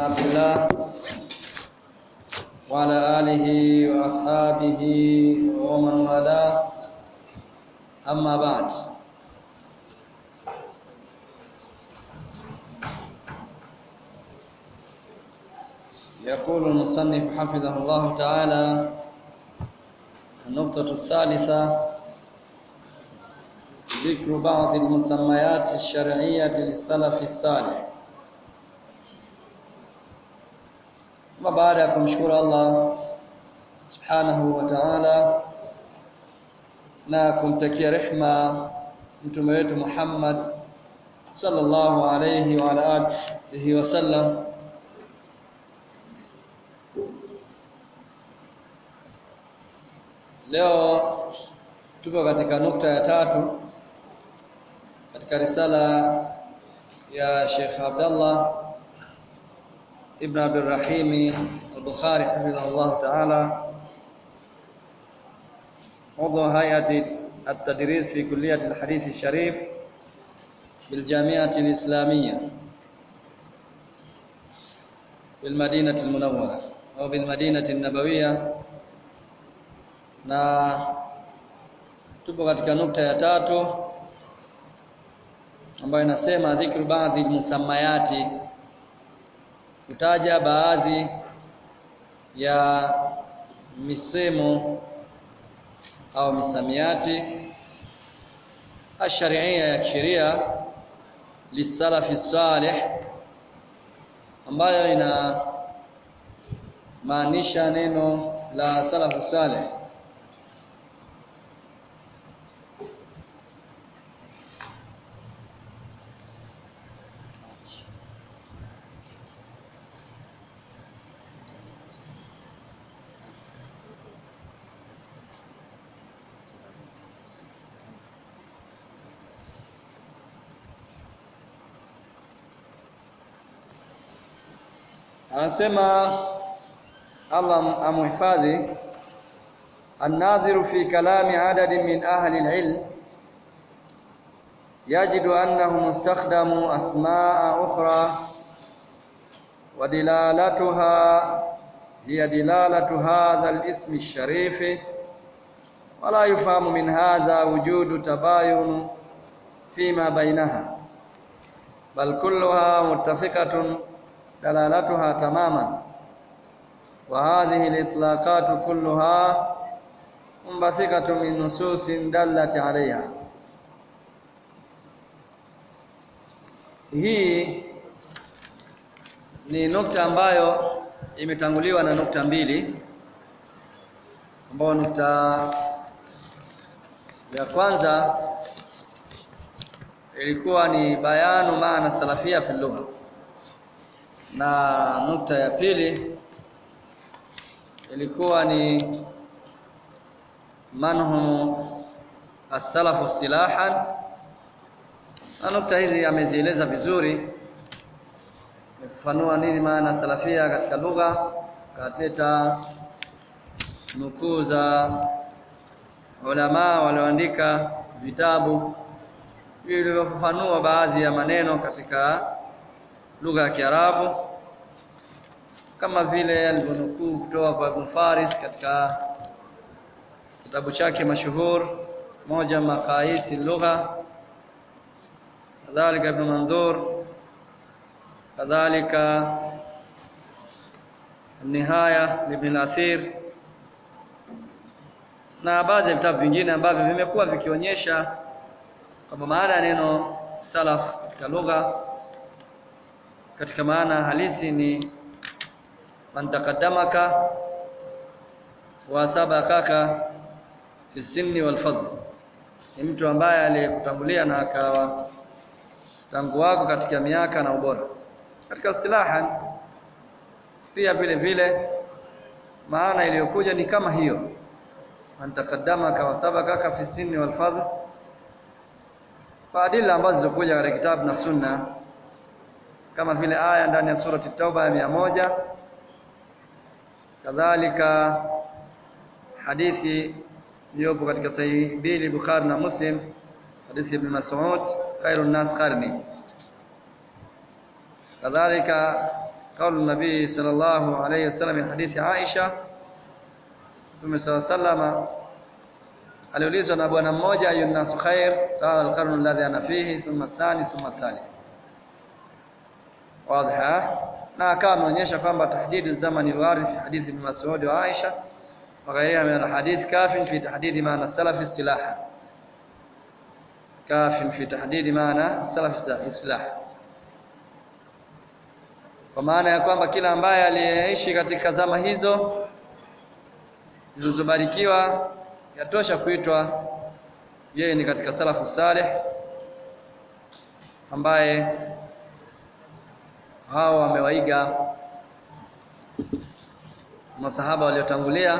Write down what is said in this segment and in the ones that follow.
عبد الله وعلى آله وأصحابه ومن والاه. أما بعد. يقول المصنف حفظه الله تعالى النقطة الثالثة ذكر بعض المسميات الشرعية للسلف الصالح. Ama baada ya kumshukuru Allah subhanahu wa ta'ala na kumtakia rehma mtume wetu Muhammad sallallahu alayhi wa ala alihi wasallam leo tupo katika nukta ya tatu katika risala ya Sheikh Abdullah ابن عبد الرحيم البخاري حفظه الله تعالى عضو هيئة التدريس في كلية الحديث الشريف بالجامعة الإسلامية بالمدينة المنورة أو بالمدينة النبوية na tupo katika nukta ya tatu ambayo inasema dhikru baadhi musammayati kutaja baadhi ya misemo au misamiati ashariia ya kisheria lisalafi salih ambayo ina maanisha neno la salafu salih anasema Allah amuhifadhi الناظر في كلام عدد من أهل العلم يجد أنهم استخدموا أسماء أخرى ودلالتها هي دلالة هذا الاسم الشريف ولا يفهم من هذا وجود تباين فيما بينها بل كلها متفقة دلالتها تماما وهذه الإطلاقات كلها منبثقة من نصوص دلت عليها hii ni nukta ambayo imetanguliwa na nukta mbili ambayo nukta ya kwanza ilikuwa ni bayanu maana salafia fi lugha na nukta ya pili ilikuwa ni manhum as-salafu silahan na nukta hizi amezieleza vizuri. Amefafanua nini maana salafia katika lugha kateta nukuu za ulama walioandika vitabu. Vilivyofafanua baadhi ya maneno katika lugha ya Kiarabu kama vile alivyonukuu kutoa kwa Ibn Faris katika kitabu chake mashuhur moja maqaisi lugha kadhalika Ibn Mandur kadhalika Nihaya Ibn al-Athir na baadhi ya vitabu vingine ambavyo vimekuwa vikionyesha kwamba maana ya neno salaf katika lugha katika maana halisi ni man taqaddamaka wa sabakaka fi sinni wal fadl. Ni mtu ambaye aliyekutangulia na akawa tangu wako katika miaka na ubora. Katika istilaha pia vile vile maana iliyokuja ni kama hiyo. Man taqaddamaka wa sabakaka fi sinni wal fadl. Kwa adila ambazo zilizokuja katika kitabu na sunna kama vile aya ndani ya surati Tauba ya moja kadhalika hadithi iliyopo katika sahihi mbili Bukhari na Muslim hadithi ibn Mas'ud khairun nas qarni kadhalika النبي صلى الله عليه وسلم من حديث عائشة Mtume وسلم aliulizwa na bwana mmoja ayu nasu khair qala alqarnu alladhi ana fihi thumma athani thumma athalith wazi na akawa ameonyesha kwamba tahdidu zamani alwarid fi hadith ibn Mas'ud wa Aisha wa ghayriha min alhadith kafin fi tahdidi maana salaf istilaha. Kafin fi tahdid maana salaf istilaha. Kwa maana ya kwamba kila ambaye aliyeishi katika zama hizo zilizobarikiwa yatosha kuitwa yeye ni katika salafu saleh ambaye hao wamewaiga masahaba waliotangulia.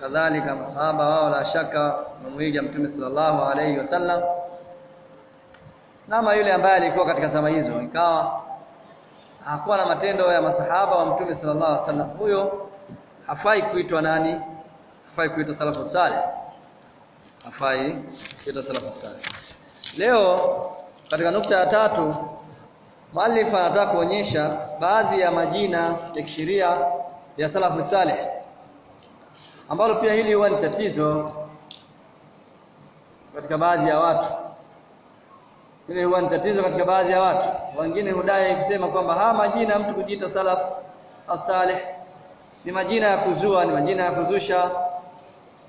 Kadhalika masahaba wao la shaka wamuiga mtume sallallahu alayhi wasallam nama yule ambaye alikuwa katika zama hizo ikawa hakuwa na matendo ya masahaba wa mtume sallallahu alayhi wasallam huyo hafai kuitwa nani? Hafai kuitwa salafu salih. Hafai kuitwa salafu salih. Leo katika nukta ya tatu Muallif anataka kuonyesha baadhi ya majina ya kisheria ya salafu saleh ambalo pia hili huwa ni tatizo katika baadhi ya watu. Hili huwa ni tatizo katika baadhi ya watu. Wengine hudai kusema kwamba haya majina mtu kujiita salafu as-salih ni majina ya kuzua, ni majina ya kuzusha,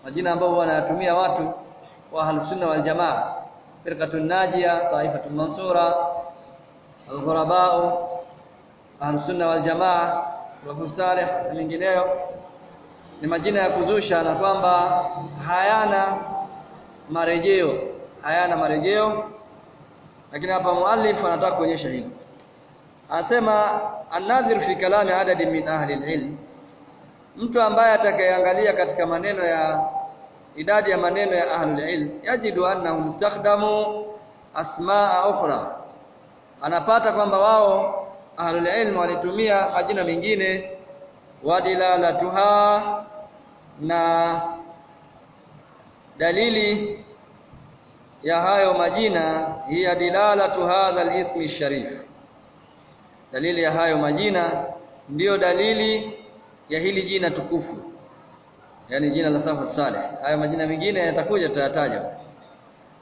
majina ambayo wanayatumia watu wa ahlus sunna wal jamaa, firqatun najia, taifatun mansura, alghurabau ahlusunna wal jamaa salafu salih na mengineyo. Ni majina ya kuzusha na kwamba hayana marejeo hayana marejeo. Lakini hapa muallif anataka kuonyesha hilo anasema anadhir fi kalami adadi min ahli alilm. Mtu ambaye atakayeangalia katika maneno ya idadi ya maneno ya ahli alilm yajidu annahu mustakhdamu asmaa ukhra anapata kwamba wao ahlul ilm walitumia majina mengine wadilalatuha na dalili ya hayo majina hiya dilalatu hadha alismi sharif. Dalili ya hayo majina ndiyo dalili ya hili jina tukufu yani jina la safu saleh. Hayo majina mengine yatakuja tutayataja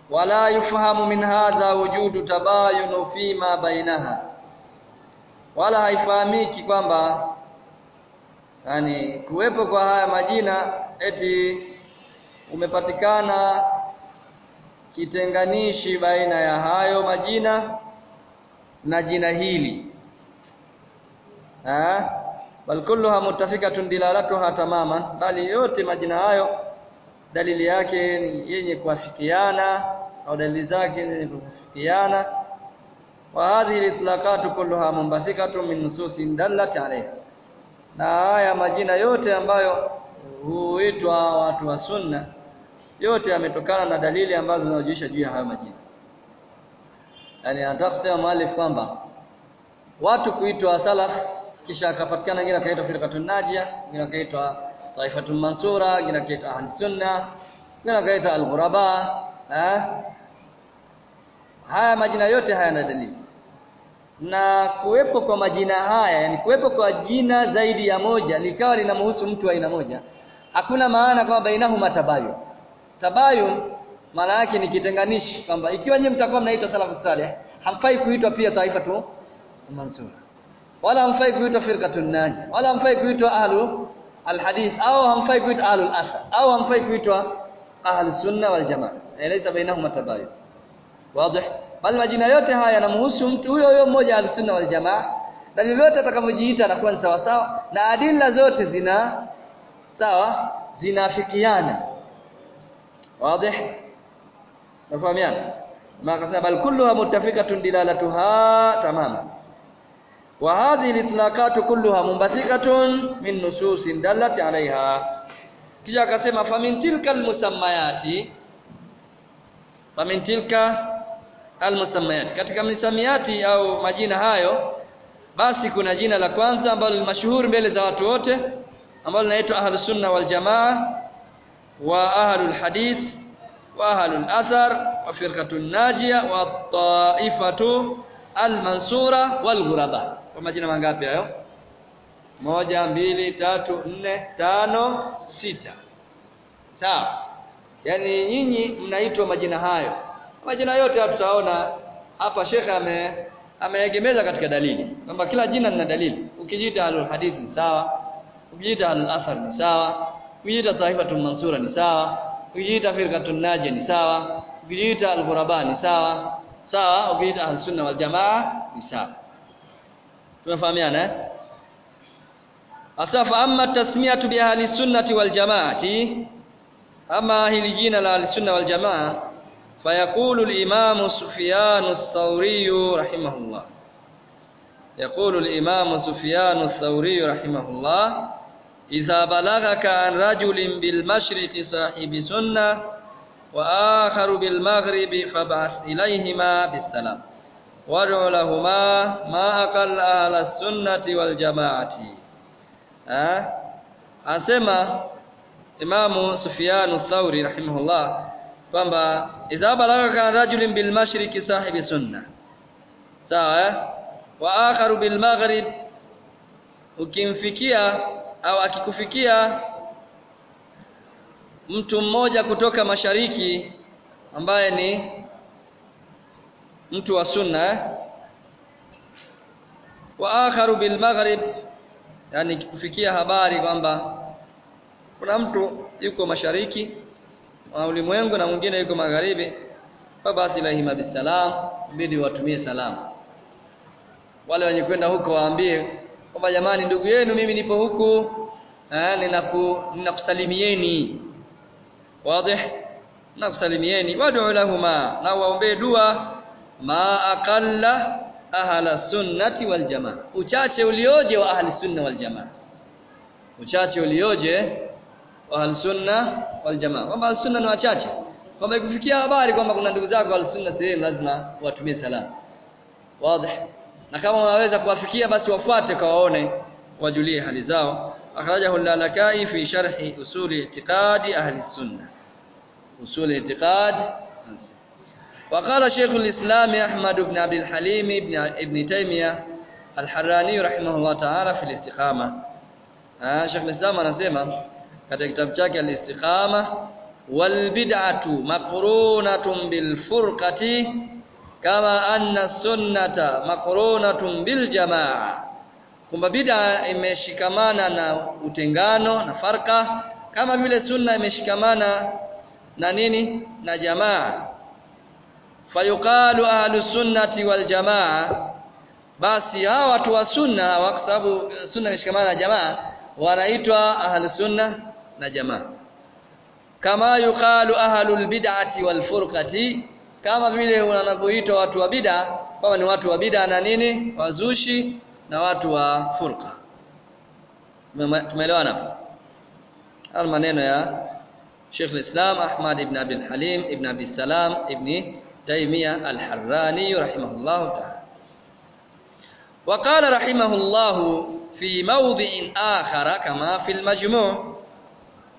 wala yufhamu min hadha wujudu tabayunu fima bainaha wala haifahamiki kwamba yani kuwepo kwa haya majina eti umepatikana kitenganishi baina ya hayo majina na jina hili. Ha? Bal kulluha muttafiqatun dilalatuha tamaman. Bali yote majina hayo dalili yake yenye kuafikiana au dalili zake zenye kufikiana. Wa hadhihi itlaqatu kulluha mumbathikatu min nususin dallat alayha. Na haya majina yote ambayo huitwa watu wa sunna yote yametokana na dalili ambazo zinajulisha juu ya hayo majina. Yani anataka kusema muallif kwamba watu kuitwa salaf kisha akapatikana ngine akaitwa firqatun najia ngine akaitwa taifatun mansura ngine akaitwa ahli sunna ngine akaitwa al-ghuraba eh haya majina yote hayana dalili. Na kuwepo kwa majina haya yani kuwepo kwa jina zaidi ya moja likawa linamhusu mtu aina moja hakuna maana kwamba bainahuma tabayu tabayu maana yake ni kitenganishi kwamba ikiwa nyinyi mtakuwa mnaitwa salafu salih hamfai kuitwa pia taifa tu mansura wala hamfai kuitwa firqatun najia wala hamfai kuitwa ahlu alhadith au hamfai kuitwa ahlu athar au hamfai kuitwa ahlu sunna wal jamaa. Laysa bainahuma tabayun wazi bali majina yote haya yanamhusu mtu huyo huyo mmoja al-sunna wal jamaa na vyovyote atakavyojiita anakuwa ni sawa sawa na adila zote zina sawa zinafikiana. Wazi nafahamiana ma akasema bal kulluha muttafiqatun dilalatuha tamama. Wa hadhihi litlaqatu kulluha mumbathikatun min nususin dallat alaiha kisha akasema famin tilka almusammayati famin tilka almusammayati katika misamiati au majina hayo basi kuna jina la kwanza ambalo ni mashuhuri mbele za watu wote ambalo linaitwa ahlus sunna wal jamaa wa ahlul hadith wa ahlul athar wa firqatun najia wa taifatu al mansura wal ghuraba. Kwa majina mangapi hayo? Moja mbili tatu nne tano sita. Sawa. Yaani nyinyi mnaitwa majina hayo majina yote tutaona. Hapa shekhe ame ameegemeza katika dalili kwamba kila jina lina dalili. Ukijiita alul hadith ni sawa ukijiita alul athar ni sawa ukijiita taifatun mansura ni sawa ukijiita firqatun najia ni sawa ukijiita al-ghuraba ni sawa sawa ukijiita al-sunna wal jamaa ni sawa. Tunafahamiana eh? Asafa amma tasmiyatu bi ahli sunnati wal jamaati ama hili jina la ahli sunna wal jamaa fayaqulu al-imam sufyan as-sawri rahimahullah يقول الإمام سفيان الثوري رحمه الله إذا بلغك عن رجل بالمشرق صاحب سنة وآخر بالمغرب فابعث إليهما بالسلام. وادع لهما ما أقل أهل السنة والجماعة. أه؟ أنسمى إمام سفيان الثوري رحمه الله kwamba idha balagha rajulin bil mashriqi sahibi sunna sawa eh? wa akharu bil maghrib ukimfikia au akikufikia mtu mmoja kutoka mashariki ambaye ni mtu wa sunna eh? wa akharu bil maghrib yani kufikia habari kwamba kuna mtu yuko mashariki wa ulimwengu na mwingine yuko magharibi fabathi lahima bisalam bidi watumie salamu wale wenye kwenda huko waambie kwamba jamani ndugu yenu mimi nipo huku eh ninaku ninakusalimieni. Wazi nakusalimieni wad'u lahuma na waombee dua. Ma aqalla ahla sunnati wal jamaa. Uchache ulioje wa ahli sunna wal jamaa. Uchache ulioje wa ahli sunna wal jamaa kwamba ahli sunna ni wachache kwamba ikufikia habari kwamba kuna ndugu zako ahli sunna sehemu lazima watumie salamu wazi na kama unaweza kuwafikia basi wafuate kawaone wajulie hali zao akhrajahu al-lalakai fi sharhi usuli i'tiqadi ahli sunna usul i'tiqad وقال شيخ الإسلام أحمد بن عبد الحليم بن ابن تيمية الحراني رحمه الله تعالى في الاستقامة آه شيخ الإسلام anasema katika kitabu chake al-istiqama wal bid'atu maqrunatun bil furqati kama anna sunnata maqrunatun bil jamaa kwamba bid'a imeshikamana na utengano na farka kama vile sunna imeshikamana na nini? Na jamaa. Fayuqalu ahlus sunnati wal jamaa basi hawa watu wa sunna kwa sababu sunna imeshikamana na jamaa wanaitwa ahlus sunna na jamaa kama yuqalu ahlul bid'ati wal furqati kama vile wanavyoitwa watu wa bid'a kama ni watu wa bid'a na nini wazushi na watu wa furqa tumeelewana hapo maneno ya Sheikh al-Islam Ahmad ibn Abi al-Halim ibn Abi Salam ibn Taymiyyah al-Harrani rahimahullah ta'ala وقال رحمه الله في موضع آخر كما في المجموع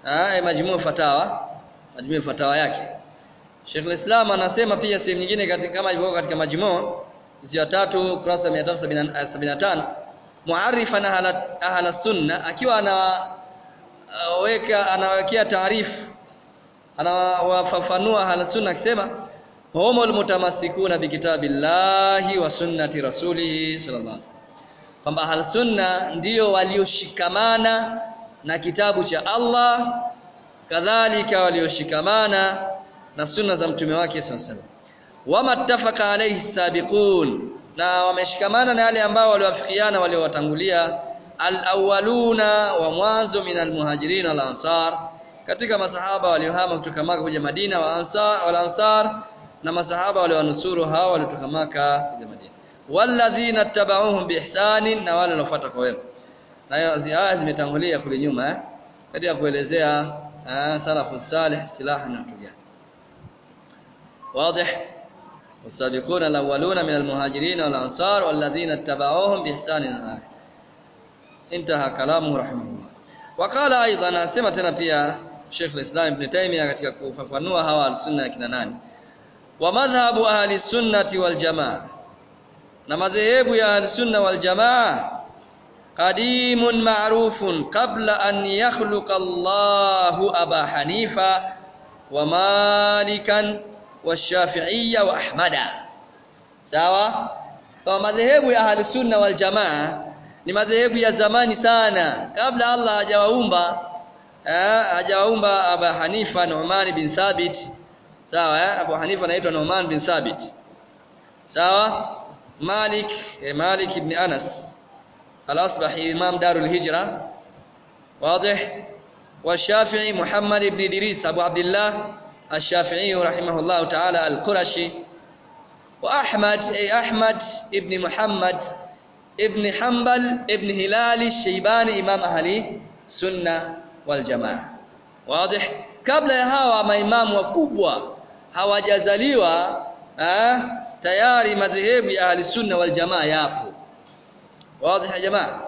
Ah, eh majmuu fatawa majmuu fatawa yake. Sheikh Islam anasema pia sehemu nyingine katika kama ilivyo katika majmuu juz ya 3 kurasa 375 eh, muarifan ahla ahla sunna akiwa anaweka eh, anawekea taarifu anawafafanua ahla sunna akisema humul mutamassikuna bikitabillahi wa sunnati rasulihi sallallahu alaihi wasallam. Kwamba ahla sunna ndio walioshikamana na kitabu cha Allah kadhalika walioshikamana na sunna za mtume wake sallallahu alaihi wasallam. Wama ittafaqa alayhi sabiqun na wameshikamana na yale ambao waliwafikiana waliowatangulia. Al-awwaluna wa mwanzo min almuhajirin wal ansar katika masahaba waliohama kutoka Maka kuja Madina wa ansar wal ansar na masahaba walionusuru hawa waliotoka Maka kuja Madina. Walladhina tabauhum biihsanin na wale waliofuata kwa wema na aya zimetangulia kule nyuma eh katika kuelezea salafu salih istilaha na watu gani واضح والسابقون الأولون من المهاجرين والأنصار والذين اتبعوهم بإحسان الآية انتهى كلامه رحمه الله وقال أيضا سمعتنا pia Sheikh al-Islam Ibn Taymiyyah katika kufafanua hawa al-sunna kina nani wa madhhabu ahli sunnati wal jamaa na madhehebu ya al-sunna wal jamaa قديم معروف قبل أن يخلق الله أبا حنيفة ومالكا والشافعية وأحمدا سوا؟ ومذهب أهل السنة والجماعة لمذهب يا زمان سانا قبل الله أجاوهمبا أجاوهمبا أبا حنيفة نعمان بن ثابت سوا أبو حنيفة نعيد نعمان بن ثابت سوا مالك مالك بن أنس al-Asbahi imam Darul Hijra واضح؟ والشافعي محمد بن إدريس أبو عبد الله الشافعي رحمه الله تعالى القرشي. وأحمد أي أحمد ابن محمد ابن حنبل ابن هلال الشيباني إمام أهل سنة والجماعة. واضح؟ kabla ya hawa maimamu wakubwa hawajazaliwa tayari madhehebu ya ahli sunna wal jamaa yapo wazi ya jamaa.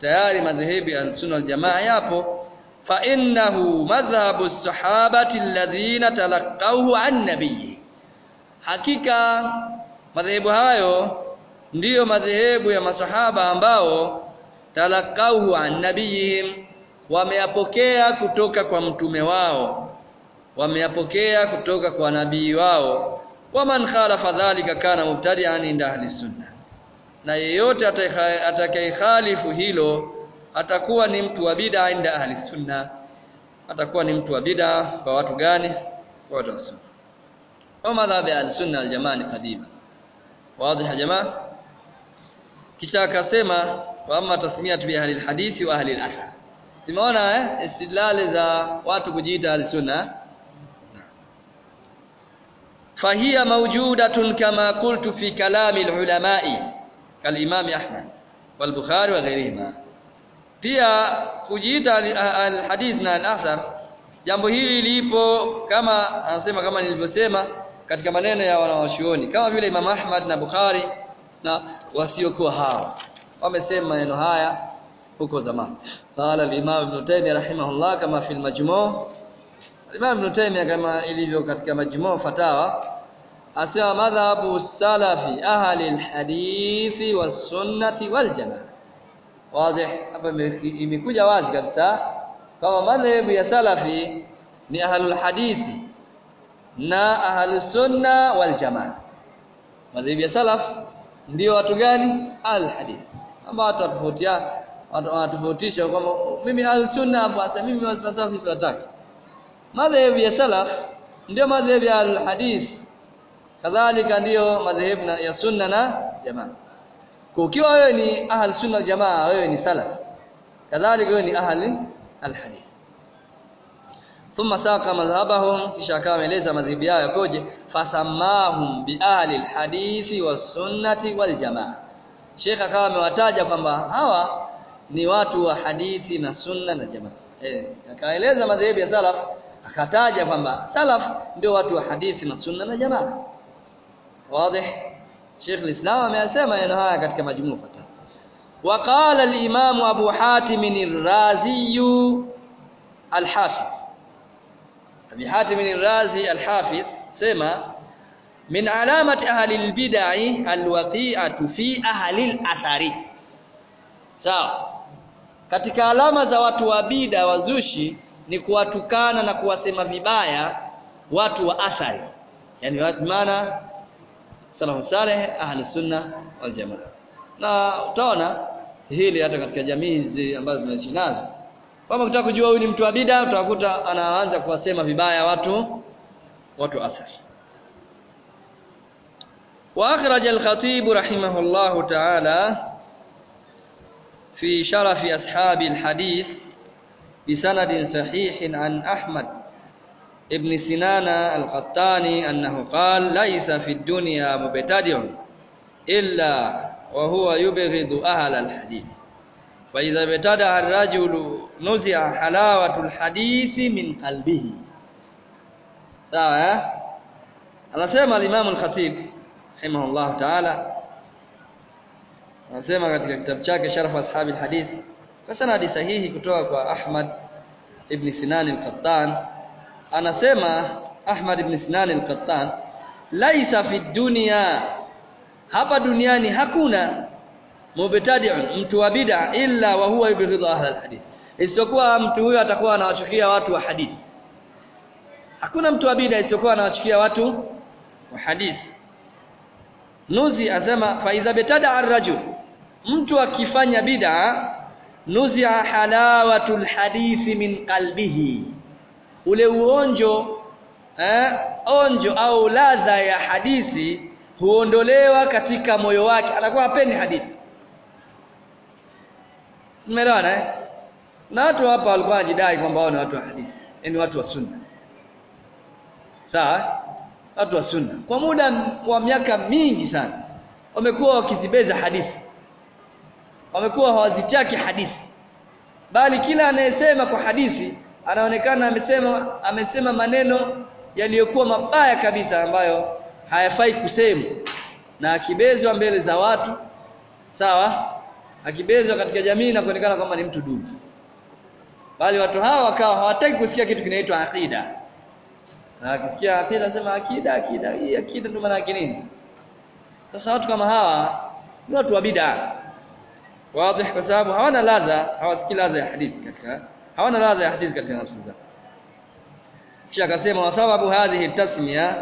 Tayari madhehebu ya sunna wal jamaa yapo. Fa innahu madhhabu sahabati alladhina talaqawhu an nabiyyi. Hakika madhehebu hayo ndiyo madhehebu ya masahaba ambao talakauhu an nabiyihim wameyapokea kutoka kwa mtume wao wameyapokea kutoka kwa nabii wao. Waman khalafa dhalika kana mubtadi'an inda ahli sunna na yeyote atakayekhalifu hilo atakuwa ni mtu wa bid'a inda ahli sunna. Atakuwa ni mtu wa bid'a kwa watu gani? Kwa watu wa sunna. Kwa madhhabi ahli sunna aljamaa ni qadima wazi jamaa? Kisha akasema wa amma tasmiyatu bi ahli al-hadithi wa ahli al-athar. Tumeona eh istidlali za watu kujiita ahli sunna? Fahiya mawjudatun kama qultu fi kalami al-ulama'i kal-imam Ahmad wal Bukhari wa ghairihima. pia kujiita al-hadith na al-athar jambo hili lipo kama anasema kama nilivyosema katika maneno ya wanawachuoni kama vile Imam Ahmad na Bukhari na wasiokuwa hao. Wamesema maneno haya huko zamani. Qala al-Imam Ibn Taymiyyah rahimahullah kama fi al-Majmu' Imam Ibn Taymiyyah kama ilivyo katika Majmu' fatawa asema madhhabu salafi ahli alhadithi wasunnati wal-jamaa wazi hapa imekuja wazi kabisa kama madhhabu ya salafi ni ahlul hadithi na ahlus sunna wal jamaa. Madhhabu ya salaf ndio watu gani? Al hadith ambao watu watofautia wanatofautisha kwamba mimi ahlus sunna afuata mimi wasifasafi siwataki. Madhhabu ya salaf ndio madhhabu ya al hadith kadhalika ndio madhehebu ya sunna na jamaa. Ukiwa wewe ni ahli sunna jamaa wewe ni salaf. Kadhalika wewe ni ahli alhadith. Thumma saqa madhhabahum kisha akawa ameeleza madhhabi yao yakoje? Fasamahum bi ahli alhadithi was sunnati wal jamaa. Sheikh akawa amewataja kwamba hawa ni watu wa hadithi na sunna na jamaa. Eh akaeleza madhehebu ya salaf akataja kwamba salaf ndio watu wa hadithi na sunna na jamaa wazi Sheikh al-Islam ameyasema maneno haya katika majmuu fatawa وقال الإمام أبو حاتم الرازي الحافظ أبي حاتم الرازي الحافظ سمى من علامة أهل البدع الوقيعة في أهل الأثر sawa katika alama za watu wa bida wazushi ni kuwatukana na kuwasema vibaya watu wa athari yani watu maana salafu saleh ahli sunna wal jamaa na utaona hili hata katika jamii hizi ambazo tunaishi nazo kama ukitaka kujua huyu ni mtu wa bid'a utakuta anaanza kuwasema vibaya watu watu athari واخرج الخطيب رحمه الله تعالى في شرف اصحاب الحديث بسند صحيح عن احمد ابن سنان القطاني أنه قال ليس في الدنيا مبتدع إلا وهو يبغض أهل الحديث. فإذا ابتدع الرجل نزع حلاوة الحديث من قلبه. سأه على سيما الإمام الخطيب رحمه الله تعالى. على سيما كتب chake sharaf ashabi lhadith kasanadi دي kutoka kwa أحمد ابن سنان القطان. Anasema Ahmad ibn Sinan al-Qattan laisa fi dunya. Hapa duniani hakuna mubtadi'un mtu wa bid'a illa wa huwa yubghidhu ahli alhadith isiyokuwa mtu huyo atakuwa anawachukia watu wa hadithi hakuna mtu wa bid'a isiyokuwa anawachukia watu wa hadithi nuzi asema fa idha bitada ar-rajul mtu akifanya bid'a nuzia halawatul hadithi min qalbihi ule uonjo eh, onjo au ladha ya hadithi huondolewa katika moyo wake anakuwa hapendi hadithi Umeelewana eh? Na watu hapa walikuwa wanajidai kwamba wao ni watu wa hadithi, yani watu wa sunna. Sawa? Watu wa sunna. Kwa muda wa miaka mingi sana wamekuwa wakizibeza hadithi. Wamekuwa hawazitaki hadithi. Bali kila anayesema kwa hadithi anaonekana amesema amesema maneno yaliyokuwa mabaya kabisa ambayo hayafai kusemwa. Na akibezwa mbele za watu sawa? Akibezwa katika jamii na kuonekana kwamba ni mtu duni. Bali watu hawa wakawa hawataki kusikia kitu kinaitwa akida. Na akisikia akida anasema akida akida hii akida ndio maana yake nini? Sasa watu kama hawa ni watu wa bid'a. Wazi kwa sababu hawana ladha hawasikii ladha ya hadithi katika hawana ladha ya hadithi katika nafsi zao. Kisha akasema wa sababu hadhihi tasmiya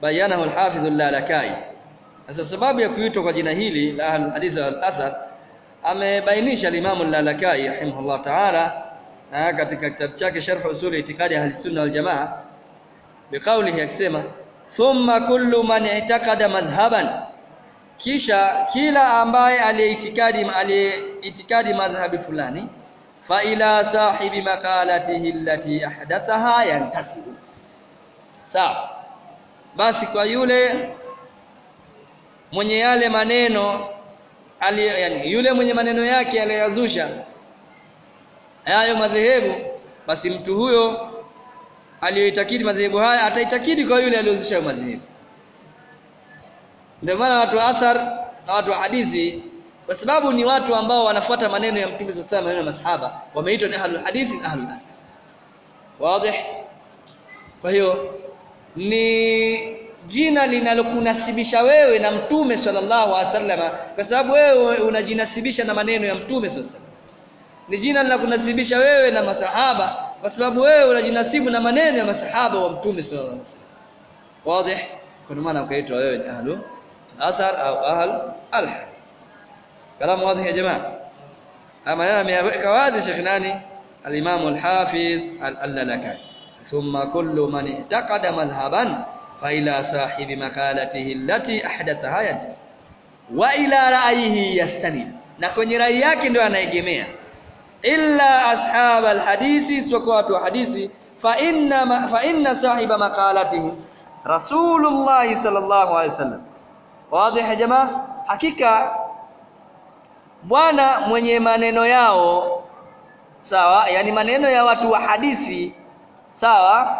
bayanahu al-hafidh al-lalakai. Sasa sababu ya kuitwa kwa jina hili la hadith al-athar amebainisha al-imam al-lalakai rahimahullah ta'ala katika kitabu chake sharh usul itikadi ahli sunna wal jamaa biqaulihi akisema thumma kullu man i'taqada madhhaban. Kisha kila ambaye aliyeitikadi aliyeitikadi madhhabi fulani fa ila sahibi makalatihi allati ahdathaha yantasibu. Sawa. Basi kwa yule mwenye yale maneno ali, yani yule mwenye maneno yake aliyazusha hayo madhehebu basi mtu huyo aliyoitakidi madhehebu haya ataitakidi kwa yule aliyozusha madhehebu. Ndio maana watu wa athar na watu wa hadithi kwa sababu ni watu ambao wanafuata maneno ya Mtume SAW maneno ya masahaba. Wameitwa ni ahlul hadithi na ahlul athar wazi. Kwa hiyo ni jina linalokunasibisha wewe na Mtume sallallahu alaihi wasallam kwa sababu wewe unajinasibisha na maneno ya Mtume sallallahu alaihi ni jina linakunasibisha wewe na masahaba kwa sababu wewe unajinasibu na maneno ya masahaba wa Mtume sallallahu alaihi wasallam. Wazi. Kwa maana ukaitwa wewe ahlul ahlu athar au ahl alhadith kalamu wazi ya jamaa ama yana ameweka wazi Sheikh nani al-Imam al-Hafiz al-Lalakai thumma kullu man i'taqada madhhaban fa ila sahibi makalatihi allati ahdathaha yantas wa ila ra'yihi yastanid na kwenye rai yake ndio anaegemea illa ashab alhadithi sio watu wa hadithi fa inna fa inna sahiba maqalatihi rasulullah sallallahu alaihi wasallam wazi ya jamaa hakika bwana mwenye maneno yao sawa? Yani maneno ya watu wa hadithi sawa?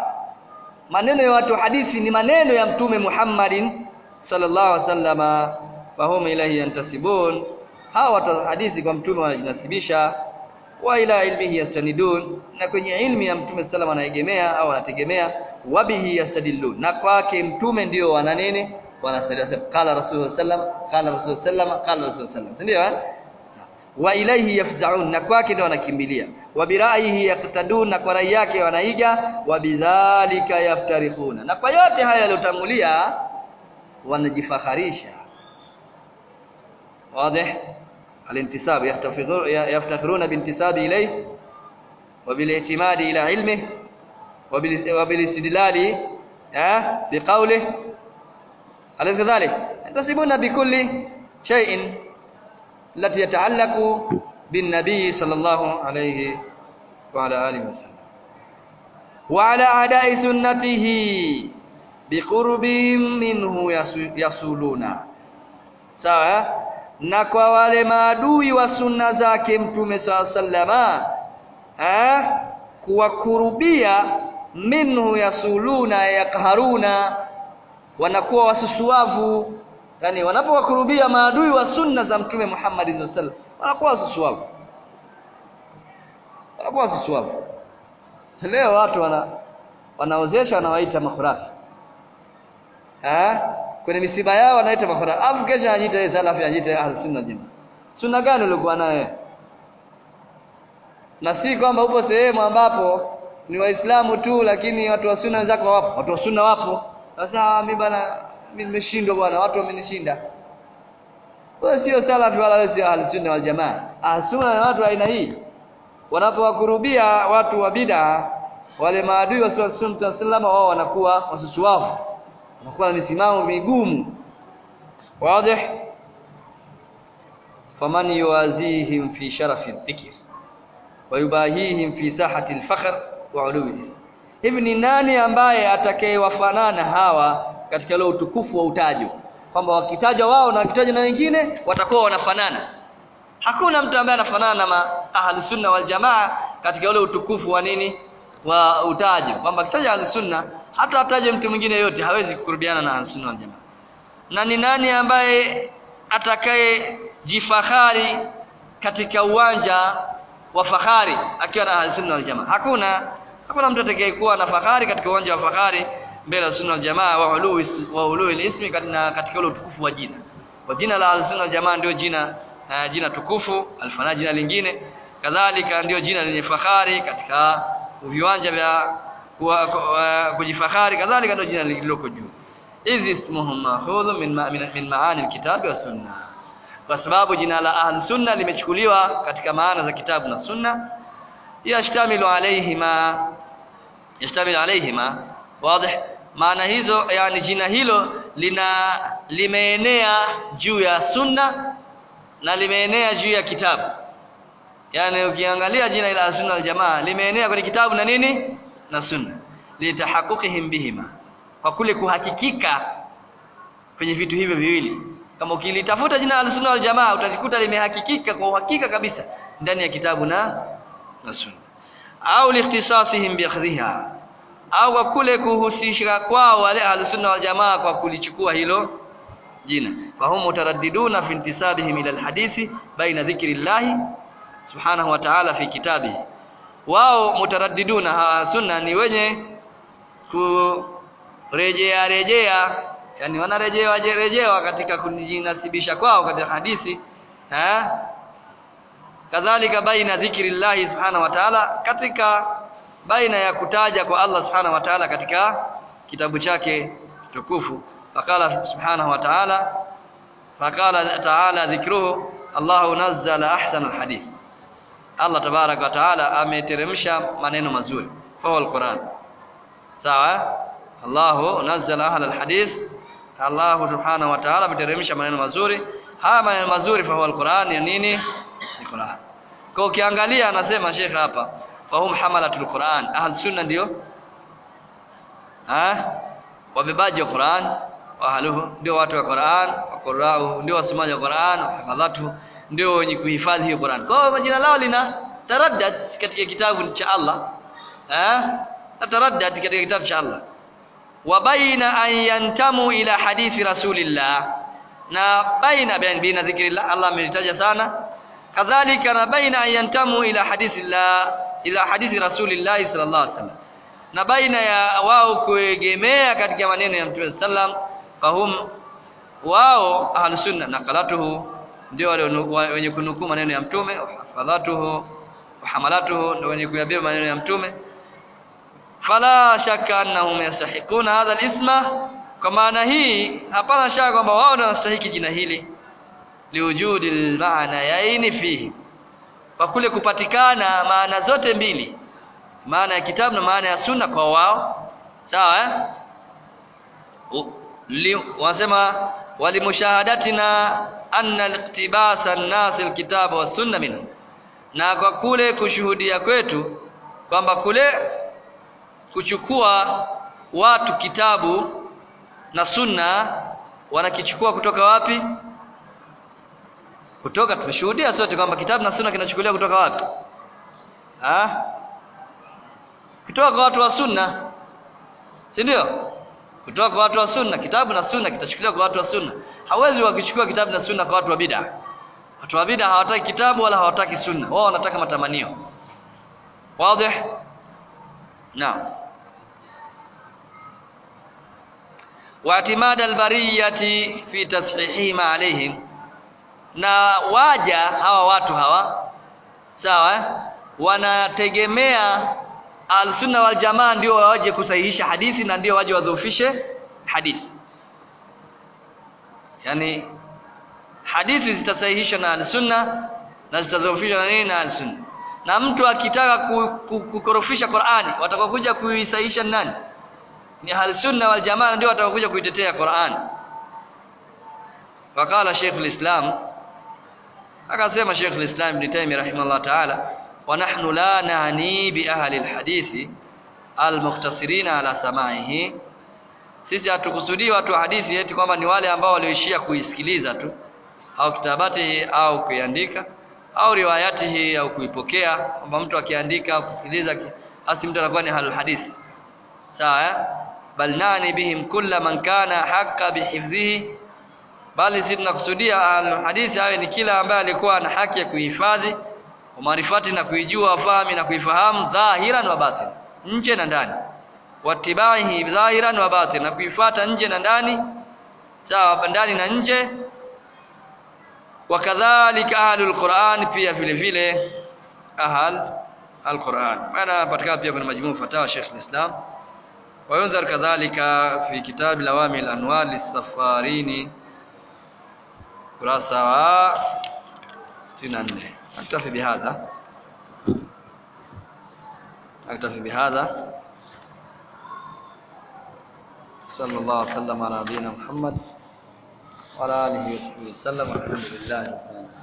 Maneno ya watu wa hadithi ni maneno ya mtume Muhammadin sallallahu alaihi wasallama fahum ilahi yantasibun. Hawa hadithi kwa mtume wanajinasibisha. Wa ila ilmihi yastanidun na kwenye ilmi ya mtume sallam anaegemea au anategemea wabihi yastadillun. Na kwake mtume ndio wana nini? Wanastadilia qala rasulullah sallam qala rasulullah sallam qala rasulullah sallam ndio eh wa ilaihi yafzaun na kwake ndio wanakimbilia wa biraihi yaqtadun na kwa rai yake wanaiga wa bidhalika yaftarikhuna na kwa yote haya yaliyotangulia wanajifakharisha واضح الانتساب يفتخرون بانتساب إليه وبالاعتماد إلى علمه وبالاستدلال بقوله أليس كذلك ينتسبون بكل شيء التي يتعلق بالنبي صلى الله عليه وعلى آله وسلم وعلى أداء سنته بقربهم منه يصولون sawa na kwa wale maadui wa sunna zake mtume saa sallama eh kuwakurubia minhu yasuluna yakharuna wanakuwa wasusuavu yani wanapowakurubia maadui wa sunna za mtume Muhammad sallallahu alaihi wanakuwa wasusuavu wanakuwa wasusuavu leo watu wana wanaozesha wanawaita makhurafi. Eh? Kwenye misiba yao wanaita makhurafi. Afu kesha anajiita yeye salafi anajiita ahlus sunna jamaa. Sunna gani ulikuwa nayo? Na si kwamba upo sehemu ambapo ni waislamu tu lakini watu wa sunna wenzako wapo. Watu wa sunna wapo. Sasa mimi bana mimi nimeshindwa bwana watu wamenishinda. Wewe sio salafi wala wewe sio ahli sunna wal jamaa. Ah, sunna na watu aina hii. Wanapowakurubia watu wa bid'a wale maadui wa sunna sallama wao wanakuwa wasusuavu wanakuwa na misimamo migumu. Wazi faman yuwazihim fi sharafi dhikr wa yubahihim fi sahati al-fakhr wa ulumi hivi ni nani ambaye atakayewafanana hawa katika leo utukufu wa utajo kwamba wakitajwa wao na wakitajwa na wengine watakuwa wanafanana. Hakuna mtu ambaye anafanana na ahli sunna wal jamaa katika ule utukufu wa nini? Wa utajo. Kwamba akitaja ahli sunna hata ataje mtu mwingine yote hawezi kukurubiana na ahli sunna wal jamaa. Na ni nani ambaye atakaye jifahari katika uwanja wa fahari akiwa na ahli sunna wal jamaa? Hakuna. Hakuna mtu atakayekuwa na fahari katika uwanja wa fahari mbele ya sunna jamaa wa ulu wa ulu ismi katika katika ule utukufu wa jina. Kwa jina la sunna jamaa ndio jina uh, jina tukufu alfana jina lingine. Kadhalika ndio jina lenye fahari katika viwanja vya kujifahari. Kadhalika ndio jina lililoko juu. Idh ismuhum ma'khudhu min, min, maani alkitabi wa sunna. Kwa sababu jina la ahli sunna limechukuliwa katika maana za kitabu na sunna. Yashtamilu alayhima yashtamilu alayhima wazi maana hizo yani jina hilo lina limeenea juu ya sunna na limeenea juu ya kitabu. Yani ukiangalia jina la sunna aljamaa limeenea kwenye kitabu na nini? Na sunna. Litahaqquqihim bihima. Kwa kule kuhakikika kwenye vitu hivyo viwili. Kama ukilitafuta jina la sunna wal jamaa utalikuta limehakikika kwa uhakika kabisa ndani ya kitabu na na sunna. Au liikhtisasihim biakhdhiha au kwa kule kuhusisha kwao wale ahlusunna wal jamaa kwa kulichukua hilo jina. Fahum mutaraddiduna fi intisabihim ila alhadithi baina dhikri llahi subhanahu wa ta'ala fi kitabihi. Wao mutaraddiduna hawa sunna ni wenye kurejea rejea yani wanarejea rejewa katika kujinasibisha kwao katika hadithi ha? Kadhalika baina dhikri llahi subhanahu wa ta'ala katika baina ya kutaja kwa Allah subhanahu wa ta'ala katika kitabu chake tukufu. Faqala subhanahu wa ta'ala faqala ta'ala dhikruhu Allahu nazzala ahsana alhadith. Allah tabaraka wa ta'ala ameteremsha maneno mazuri. Kwa alquran. Sawa? Allahu nazzala ahla alhadith. Allah subhanahu wa ta'ala ameteremsha maneno mazuri. Haya maneno mazuri fa alquran ya nini? Ni Qur'an kwa ukiangalia anasema Sheikh hapa fahum hamalatul Qur'an. Ahl sunna ndio? Ah wabebaji wa Qur'an wa ndio watu wa Qur'an wa ndio wasomaji wa Qur'an wa ndio wenye kuhifadhi hiyo Qur'an. Kwa hiyo jina lao lina taraddad katika kitabu cha Allah eh taraddad katika kitabu cha Allah. Wa baina an yantamu ila hadithi rasulillah. Na baina baina dhikrillah Allah amelitaja sana. Kadhalika na baina an yantamu ila hadithi la ila hadithi rasulillahi sallallahu alaihi wasallam. Na baina ya wao kuegemea katika maneno ya Mtume sallam fahum wao ahlu sunna nakalatuhu ndio wale wenye kunukuu maneno ya Mtume hafadhatuhu wahamalatuhu ndio wenye kuyabeba maneno ya Mtume. Fala shakka annahum yastahiquna hadha alisma kwa maana hii hapana shaka kwamba wao ndio wanastahili jina hili liwujudi almaana yaini fihi kwa kule kupatikana maana zote mbili maana ya kitabu na maana ya sunna kwa wao. Sawa eh? Wanasema walimushahadatina anna iktibasa an-nas al-kitaba wa sunna minhu. Na kwa kule kushuhudia kwetu kwamba kule kuchukua watu kitabu na sunna wanakichukua kutoka wapi kutoka tumeshuhudia sote kwamba kitabu na sunna kinachukuliwa kutoka wapi ah kutoka kwa watu wa sunna si ndio kutoka kwa watu wa sunna kitabu na sunna kitachukuliwa kwa watu wa sunna hawezi wakichukua kitabu na sunna kwa watu wa bid'a watu wa bid'a hawataki kitabu wala hawataki sunna wao wanataka matamanio wazi naam واعتماد البرية في تصحيحهم عليهم na waja hawa watu hawa sawa eh? wanategemea alsunna wal jamaa ndio waje kusahihisha hadithi na ndio waje wadhoofishe hadithi. Yani hadithi zitasahihishwa na alsunna na zitadhoofishwa na nini na alsunna. Na mtu akitaka kukorofisha Qur'ani watakokuja kuisahihisha nani? Ni alsunna wal jamaa ndio watakokuja kuitetea Qur'ani. Wakala Sheikh al-Islam akasema Sheikh al-Islam Ibn Taymiyyah rahimahullah ta'ala wa nahnu la nani bi ahli al-hadithi al-mukhtasirina ala samaihi sisi hatukusudii watu hadithi eti kwamba ni wale ambao walioishia kuisikiliza tu au kitabati au kuiandika au riwayatihi au kuipokea kwamba mtu akiandika au kusikiliza basi mtu anakuwa ni halul hadithi sawa eh? bal nani bihim kulla man kana haqqa bihifdhihi bali sisi tunakusudia alhadithi hadithi awe ni kila ambaye alikuwa na haki ya kuhifadhi umarifati na kuijua fahmi na kuifahamu dhahiran wa batin nje na ndani. Watibaihi dhahiran wa batin na kuifuata nje na ndani sawa ndani na nje. Wakadhalika ahlul Qur'an pia vile vile ahl al-Qur'an maana patikana pia kuna majmuu fatawa Sheikh al-Islam. Wa yunzar kadhalika fi kitab lawami al-anwar lis-safarini kurasa wa 64 aktafi bihadha aktafi bihadha صلى الله وسلم على نبينا محمد وعلى آله وصحبه وسلم. والحمد لله رب العالمين.